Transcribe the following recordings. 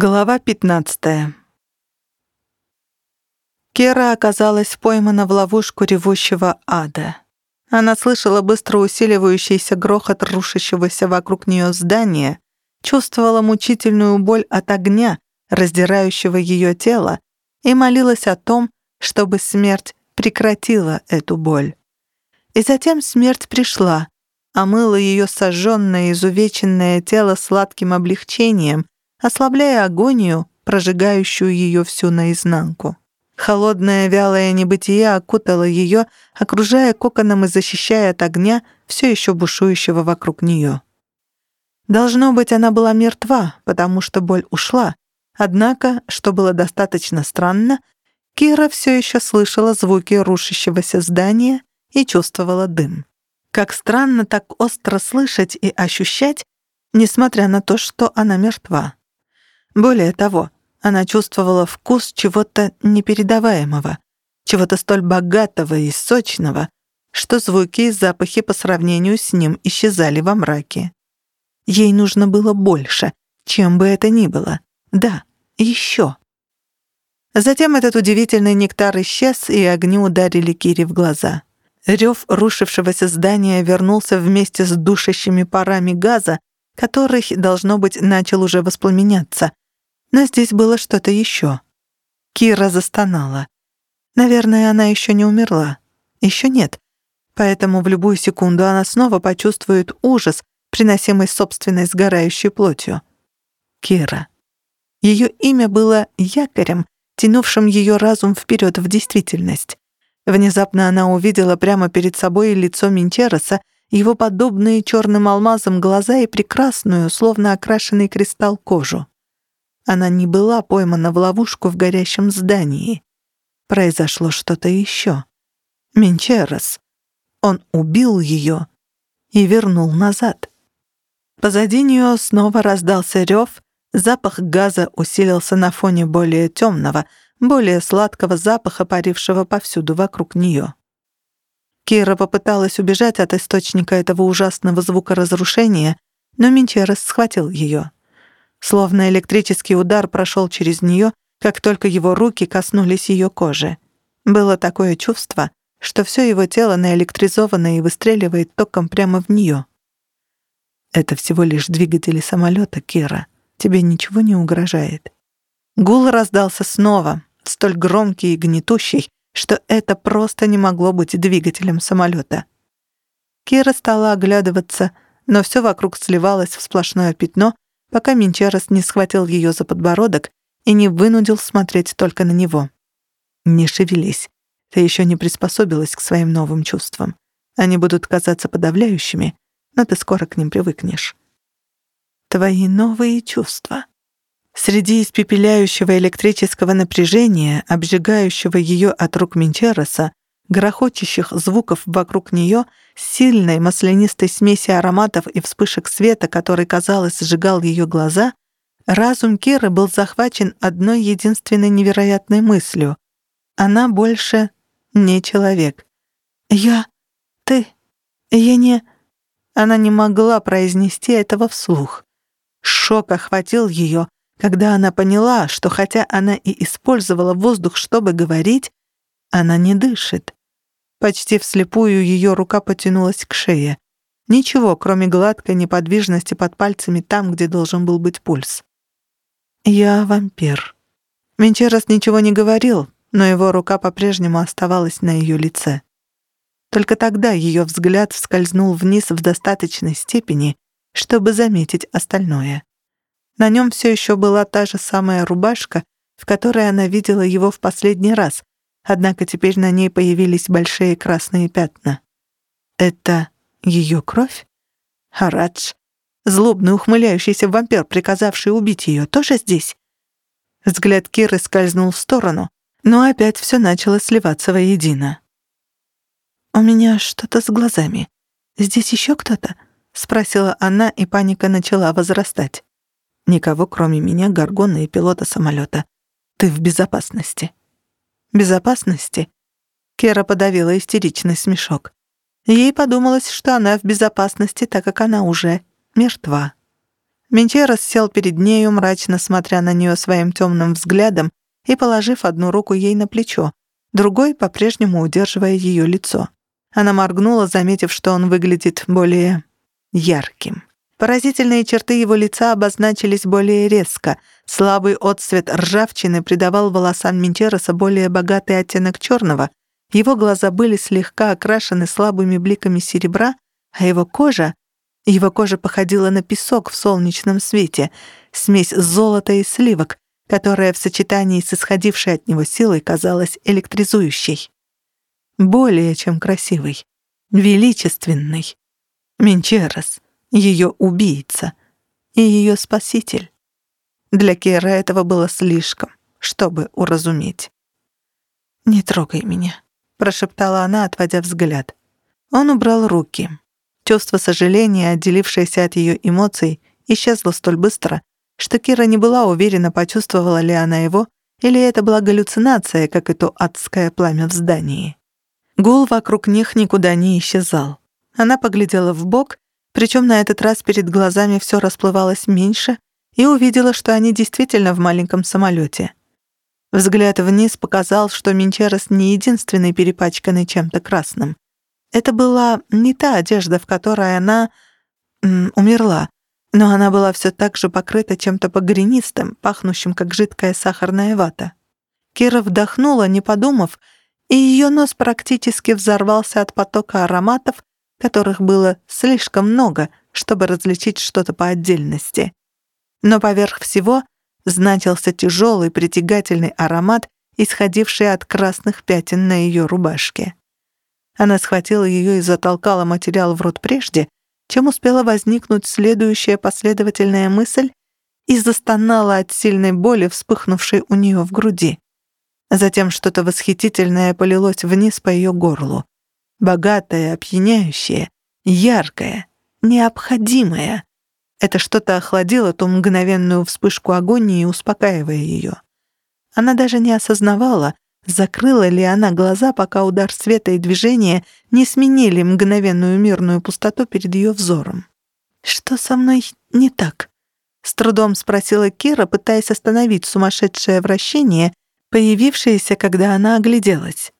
Глава 15. Кера оказалась поймана в ловушку ревущего ада. Она слышала быстро усиливающийся грохот рушащегося вокруг нее здания, чувствовала мучительную боль от огня, раздирающего ее тело, и молилась о том, чтобы смерть прекратила эту боль. И затем смерть пришла, омыла ее сожженное, изувеченное тело сладким облегчением — ослабляя агонию, прожигающую ее всю наизнанку. Холодное вялое небытие окутало ее, окружая коконом и защищая от огня, все еще бушующего вокруг нее. Должно быть, она была мертва, потому что боль ушла. Однако, что было достаточно странно, Кира все еще слышала звуки рушащегося здания и чувствовала дым. Как странно так остро слышать и ощущать, несмотря на то, что она мертва. Более того, она чувствовала вкус чего-то непередаваемого, чего-то столь богатого и сочного, что звуки и запахи по сравнению с ним исчезали во мраке. Ей нужно было больше, чем бы это ни было. Да, еще. Затем этот удивительный нектар исчез, и огни ударили Кире в глаза. Рев рушившегося здания вернулся вместе с душащими парами газа, который, должно быть, начал уже воспламеняться, но здесь было что-то еще. Кира застонала. Наверное, она еще не умерла. Еще нет. Поэтому в любую секунду она снова почувствует ужас, приносимый собственной сгорающей плотью. Кира. Ее имя было якорем, тянувшим ее разум вперед в действительность. Внезапно она увидела прямо перед собой лицо Минчероса, его подобные черным алмазам глаза и прекрасную, словно окрашенный кристалл кожу. Она не была поймана в ловушку в горящем здании. Произошло что-то еще. Менчерос. Он убил ее и вернул назад. Позади нее снова раздался рев, запах газа усилился на фоне более темного, более сладкого запаха, парившего повсюду вокруг нее. Кира попыталась убежать от источника этого ужасного звука разрушения, но Менчерос схватил ее. Словно электрический удар прошел через нее, как только его руки коснулись ее кожи. Было такое чувство, что все его тело наэлектризовано и выстреливает током прямо в нее. «Это всего лишь двигатели самолета, Кира. Тебе ничего не угрожает». Гул раздался снова, столь громкий и гнетущий, что это просто не могло быть двигателем самолета. Кира стала оглядываться, но все вокруг сливалось в сплошное пятно, пока Минчарос не схватил ее за подбородок и не вынудил смотреть только на него. «Не шевелись. Ты еще не приспособилась к своим новым чувствам. Они будут казаться подавляющими, но ты скоро к ним привыкнешь». «Твои новые чувства». Среди испепеляющего электрического напряжения, обжигающего ее от рук Минчероса, грохочущих звуков вокруг нее, сильной маслянистой смеси ароматов и вспышек света, который, казалось, сжигал ее глаза, разум Киры был захвачен одной единственной невероятной мыслью. Она больше не человек. «Я... ты... я не...» Она не могла произнести этого вслух. Шок охватил ее, когда она поняла, что хотя она и использовала воздух, чтобы говорить, она не дышит. Почти вслепую ее рука потянулась к шее. Ничего, кроме гладкой неподвижности под пальцами там, где должен был быть пульс. «Я вампир». Менчерос ничего не говорил, но его рука по-прежнему оставалась на ее лице. Только тогда ее взгляд скользнул вниз в достаточной степени, чтобы заметить остальное. На нем все еще была та же самая рубашка, в которой она видела его в последний раз, однако теперь на ней появились большие красные пятна. Это ее кровь? Харадж, злобный ухмыляющийся вампир, приказавший убить ее, тоже здесь? Взгляд Киры скользнул в сторону, но опять все начало сливаться воедино. «У меня что-то с глазами. Здесь еще кто-то?» — спросила она, и паника начала возрастать. «Никого, кроме меня, Гаргона и пилота самолета. Ты в безопасности». Безопасности? Кера подавила истеричный смешок. Ей подумалось, что она в безопасности, так как она уже мертва. Менчерос сел перед нею, мрачно смотря на нее своим темным взглядом и положив одну руку ей на плечо, другой по-прежнему удерживая ее лицо. Она моргнула, заметив, что он выглядит более ярким. Поразительные черты его лица обозначились более резко. Слабый отцвет ржавчины придавал волосам Менчероса более богатый оттенок черного. Его глаза были слегка окрашены слабыми бликами серебра, а его кожа... Его кожа походила на песок в солнечном свете, смесь золота и сливок, которая в сочетании с исходившей от него силой казалась электризующей. Более чем красивый, величественный. Менчерос — ее убийца и ее спаситель. Для Кера этого было слишком, чтобы уразуметь. «Не трогай меня», — прошептала она, отводя взгляд. Он убрал руки. Чувство сожаления, отделившееся от ее эмоций, исчезло столь быстро, что Кира не была уверена, почувствовала ли она его, или это была галлюцинация, как и то адское пламя в здании. Гул вокруг них никуда не исчезал. Она поглядела в бок причем на этот раз перед глазами все расплывалось меньше, и увидела, что они действительно в маленьком самолете. Взгляд вниз показал, что Минчерос не единственный перепачканный чем-то красным. Это была не та одежда, в которой она умерла, но она была все так же покрыта чем-то погренистым, пахнущим, как жидкая сахарная вата. Кира вдохнула, не подумав, и ее нос практически взорвался от потока ароматов, которых было слишком много, чтобы различить что-то по отдельности. Но поверх всего значился тяжелый притягательный аромат, исходивший от красных пятен на ее рубашке. Она схватила ее и затолкала материал в рот прежде, чем успела возникнуть следующая последовательная мысль и застонала от сильной боли, вспыхнувшей у нее в груди. Затем что-то восхитительное полилось вниз по ее горлу богатое, опьяняющее, яркое, необходимое. Это что-то охладило ту мгновенную вспышку агонии, успокаивая ее. Она даже не осознавала, закрыла ли она глаза, пока удар света и движения не сменили мгновенную мирную пустоту перед ее взором. «Что со мной не так?» — с трудом спросила Кира, пытаясь остановить сумасшедшее вращение, появившееся, когда она огляделась.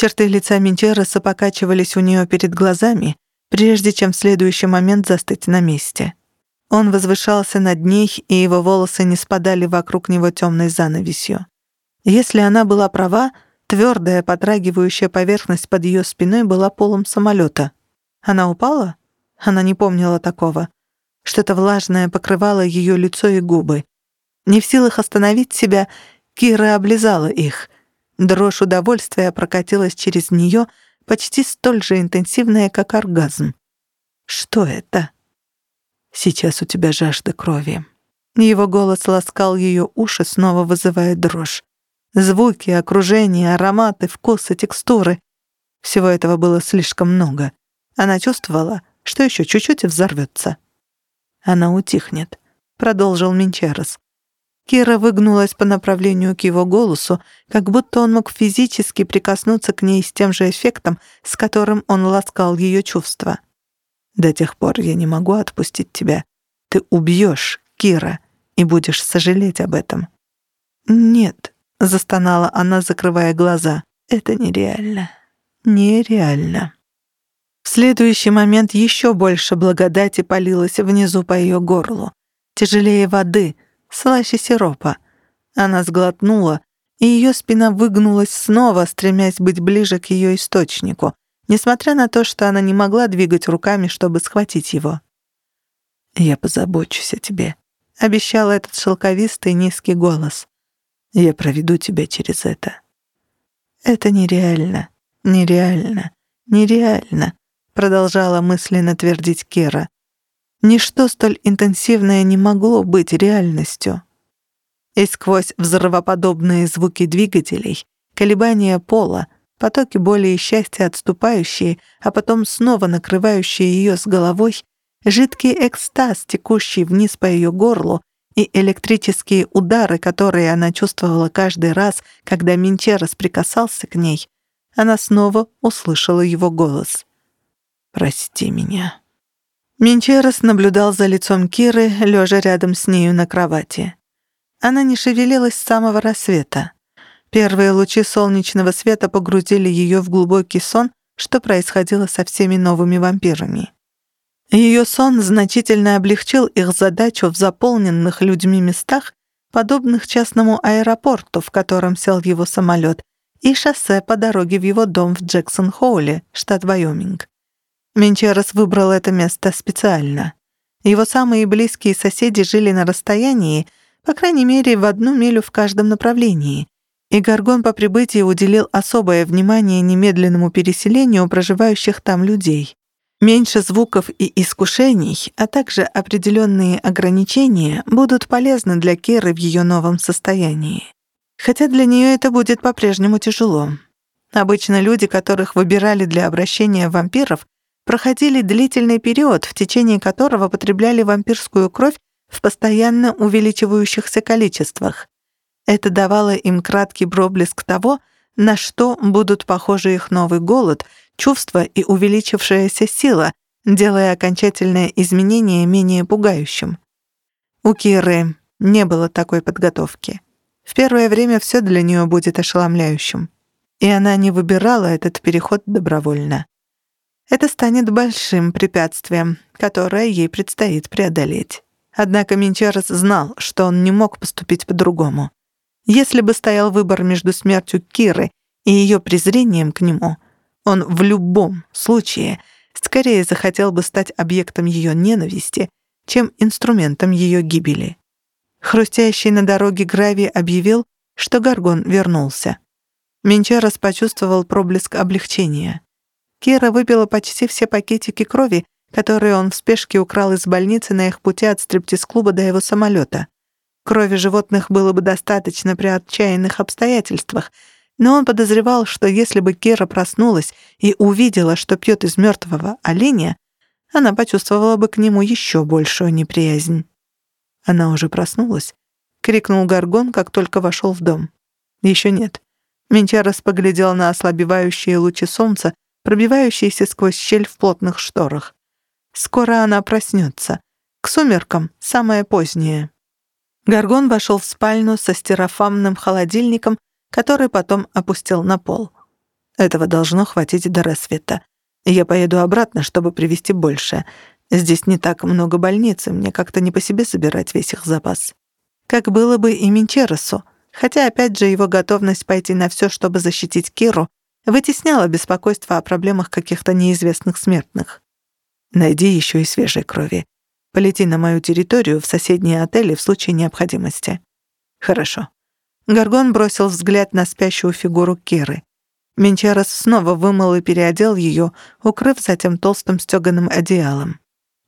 Черты лица Менчероса покачивались у нее перед глазами, прежде чем в следующий момент застыть на месте. Он возвышался над ней, и его волосы не спадали вокруг него темной занавесью. Если она была права, твердая, подрагивающая поверхность под ее спиной была полом самолета. Она упала? Она не помнила такого. Что-то влажное покрывало ее лицо и губы. Не в силах остановить себя, Кира облизала их — Дрожь удовольствия прокатилась через нее, почти столь же интенсивная, как оргазм. Что это? Сейчас у тебя жажда крови. Его голос ласкал ее уши, снова вызывая дрожь. Звуки, окружение, ароматы, вкусы, текстуры. Всего этого было слишком много. Она чувствовала, что еще чуть-чуть и взорвется. Она утихнет, продолжил Минчерос. Кира выгнулась по направлению к его голосу, как будто он мог физически прикоснуться к ней с тем же эффектом, с которым он ласкал ее чувства. «До тех пор я не могу отпустить тебя. Ты убьешь Кира и будешь сожалеть об этом». «Нет», — застонала она, закрывая глаза. «Это нереально. Нереально». В следующий момент еще больше благодати полилось внизу по ее горлу. Тяжелее воды — слаще сиропа. Она сглотнула, и ее спина выгнулась снова, стремясь быть ближе к ее источнику, несмотря на то, что она не могла двигать руками, чтобы схватить его. «Я позабочусь о тебе», — обещал этот шелковистый низкий голос. «Я проведу тебя через это». «Это нереально, нереально, нереально», — продолжала мысленно твердить Кира. Ничто столь интенсивное не могло быть реальностью. И сквозь взрывоподобные звуки двигателей, колебания пола, потоки боли и счастья отступающие, а потом снова накрывающие ее с головой, жидкий экстаз, текущий вниз по ее горлу, и электрические удары, которые она чувствовала каждый раз, когда Минчерос прикасался к ней, она снова услышала его голос. «Прости меня». Минчерос наблюдал за лицом Киры, лежа рядом с нею на кровати. Она не шевелилась с самого рассвета. Первые лучи солнечного света погрузили ее в глубокий сон, что происходило со всеми новыми вампирами. Ее сон значительно облегчил их задачу в заполненных людьми местах, подобных частному аэропорту, в котором сел его самолет, и шоссе по дороге в его дом в Джексон-Хоуле, штат Вайоминг. Менчерос выбрал это место специально. Его самые близкие соседи жили на расстоянии, по крайней мере, в одну милю в каждом направлении, и Гаргон по прибытии уделил особое внимание немедленному переселению проживающих там людей. Меньше звуков и искушений, а также определенные ограничения будут полезны для Керы в ее новом состоянии. Хотя для нее это будет по-прежнему тяжело. Обычно люди, которых выбирали для обращения вампиров, проходили длительный период, в течение которого потребляли вампирскую кровь в постоянно увеличивающихся количествах. Это давало им краткий проблеск того, на что будут похожи их новый голод, чувство и увеличившаяся сила, делая окончательное изменение менее пугающим. У Киры не было такой подготовки. В первое время все для нее будет ошеломляющим. И она не выбирала этот переход добровольно. Это станет большим препятствием, которое ей предстоит преодолеть. Однако Минчерес знал, что он не мог поступить по-другому. Если бы стоял выбор между смертью Киры и ее презрением к нему — он в любом случае скорее захотел бы стать объектом ее ненависти, чем инструментом ее гибели. Хрустящий на дороге Грави объявил, что Гаргон вернулся. Менчарос почувствовал проблеск облегчения. Кира выпила почти все пакетики крови, которые он в спешке украл из больницы на их пути от стриптиз-клуба до его самолета. Крови животных было бы достаточно при отчаянных обстоятельствах — но он подозревал, что если бы Кира проснулась и увидела, что пьет из мертвого оленя, она почувствовала бы к нему еще большую неприязнь. Она уже проснулась, крикнул Гаргон, как только вошел в дом. Еще нет. Менчарос поглядел на ослабевающие лучи солнца, пробивающиеся сквозь щель в плотных шторах. Скоро она проснется. К сумеркам самое позднее. Гаргон вошел в спальню со стерафамным холодильником который потом опустил на пол. Этого должно хватить до рассвета. Я поеду обратно, чтобы привезти больше. Здесь не так много больниц, и мне как-то не по себе собирать весь их запас. Как было бы и Минчересу, хотя опять же его готовность пойти на все, чтобы защитить Киру, вытесняла беспокойство о проблемах каких-то неизвестных смертных. Найди еще и свежей крови. Полети на мою территорию в соседние отели в случае необходимости. Хорошо. Гаргон бросил взгляд на спящую фигуру Керы. Менчарос снова вымыл и переодел ее, укрыв затем толстым стёганым одеялом.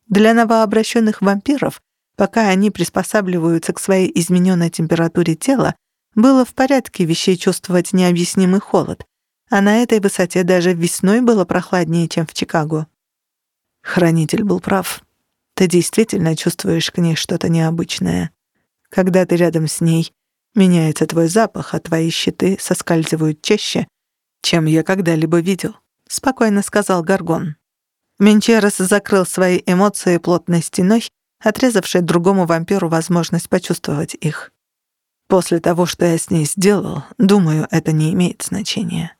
Для новообращенных вампиров, пока они приспосабливаются к своей измененной температуре тела, было в порядке вещей чувствовать необъяснимый холод, а на этой высоте даже весной было прохладнее, чем в Чикаго. Хранитель был прав. Ты действительно чувствуешь к ней что-то необычное. Когда ты рядом с ней, Меняется твой запах, а твои щиты соскальзывают чаще, чем я когда-либо видел», — спокойно сказал Гаргон. Менчерос закрыл свои эмоции плотной стеной, отрезавшей другому вампиру возможность почувствовать их. «После того, что я с ней сделал, думаю, это не имеет значения.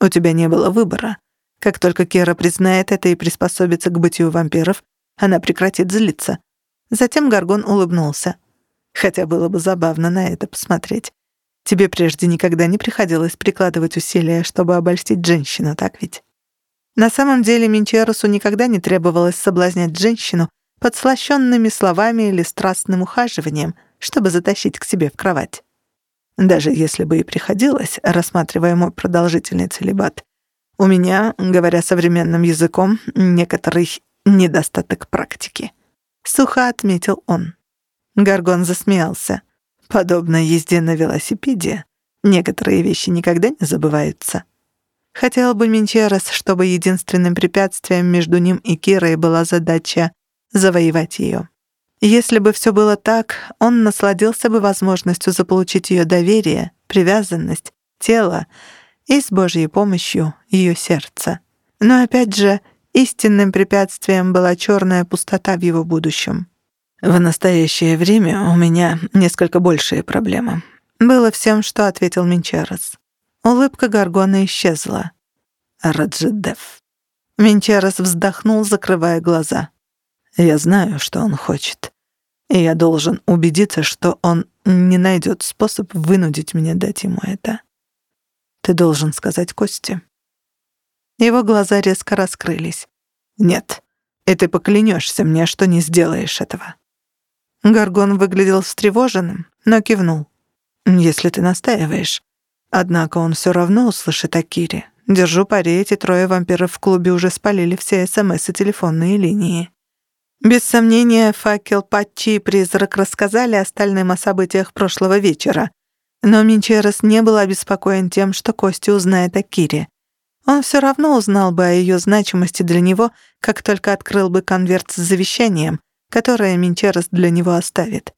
У тебя не было выбора. Как только Кера признает это и приспособится к бытию вампиров, она прекратит злиться». Затем Гаргон улыбнулся. Хотя было бы забавно на это посмотреть. Тебе прежде никогда не приходилось прикладывать усилия, чтобы обольстить женщину, так ведь? На самом деле Минчерусу никогда не требовалось соблазнять женщину подслащёнными словами или страстным ухаживанием, чтобы затащить к себе в кровать. Даже если бы и приходилось, рассматривая мой продолжительный целебат, у меня, говоря современным языком, некоторый недостаток практики. Сухо отметил он. Гаргон засмеялся. Подобно езде на велосипеде, некоторые вещи никогда не забываются. Хотел бы Менчерос, чтобы единственным препятствием между ним и Кирой была задача завоевать ее. Если бы все было так, он насладился бы возможностью заполучить ее доверие, привязанность, тело и с Божьей помощью ее сердце. Но опять же, Истинным препятствием была черная пустота в его будущем. «В настоящее время у меня несколько большие проблемы», — было всем, что ответил Минчерос. Улыбка Гаргона исчезла. «Раджидев». Минчерос вздохнул, закрывая глаза. «Я знаю, что он хочет, и я должен убедиться, что он не найдет способ вынудить меня дать ему это. Ты должен сказать Косте». Его глаза резко раскрылись. «Нет, и ты поклянешься мне, что не сделаешь этого». Гаргон выглядел встревоженным, но кивнул. «Если ты настаиваешь. Однако он все равно услышит о Кире. Держу пари, эти трое вампиров в клубе уже спалили все СМС и телефонные линии». Без сомнения, факел Патчи и призрак рассказали остальным о событиях прошлого вечера. Но Минчерос не был обеспокоен тем, что Костя узнает о Кире. Он все равно узнал бы о ее значимости для него, как только открыл бы конверт с завещанием, которое Минчерос для него оставит.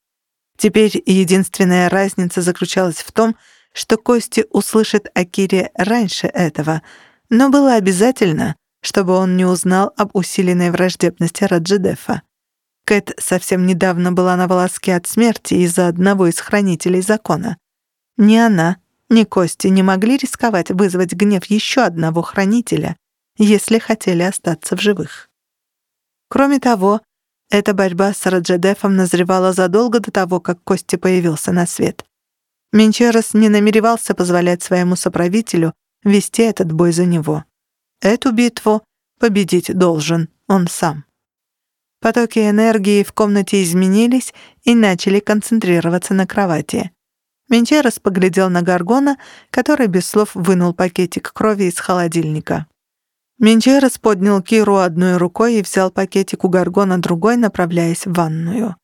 Теперь единственная разница заключалась в том, что Кости услышит о Кире раньше этого, но было обязательно, чтобы он не узнал об усиленной враждебности Раджидефа. Кэт совсем недавно была на волоске от смерти из-за одного из хранителей закона. Ни она, ни Кости не могли рисковать вызвать гнев еще одного хранителя, если хотели остаться в живых. Кроме того, эта борьба с Раджедефом назревала задолго до того, как Кости появился на свет. Менчерос не намеревался позволять своему соправителю вести этот бой за него. Эту битву победить должен он сам. Потоки энергии в комнате изменились и начали концентрироваться на кровати. Менчерос поглядел на Гаргона, который без слов вынул пакетик крови из холодильника. Менчерос поднял Киру одной рукой и взял пакетик у Гаргона другой, направляясь в ванную.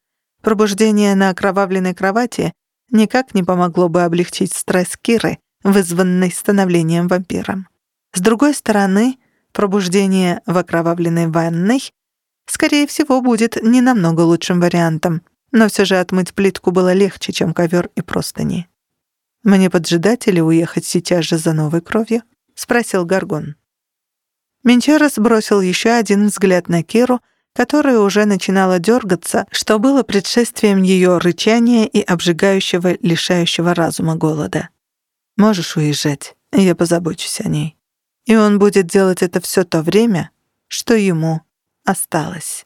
Пробуждение на окровавленной кровати никак не помогло бы облегчить стресс Киры, вызванный становлением вампиром. С другой стороны, пробуждение в окровавленной ванной, скорее всего, будет не намного лучшим вариантом — но все же отмыть плитку было легче, чем ковер и простыни. «Мне поджидать или уехать сейчас же за новой кровью?» — спросил Гаргон. Менчерос бросил еще один взгляд на Киру, которая уже начинала дергаться, что было предшествием ее рычания и обжигающего, лишающего разума голода. «Можешь уезжать, я позабочусь о ней. И он будет делать это все то время, что ему осталось».